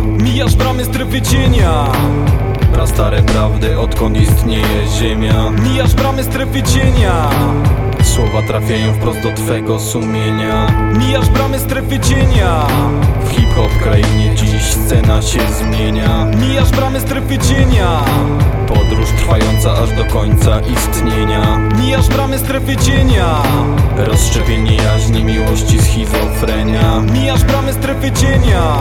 Mijasz bramy strefy cienia. Prastare prawdy, odkąd istnieje ziemia. Mijasz bramy strefy cienia. Słowa trafiają wprost do twego sumienia. Mijasz bramy strefy cienia. W hip-hop krainie dziś scena się zmienia. Mijasz bramy strefy cienia. Podróż trwająca aż do końca istnienia Mijasz bramy strefy cienia Rozszczepienie jaźni, miłości, schizofrenia. Mijasz bramy strefy cienia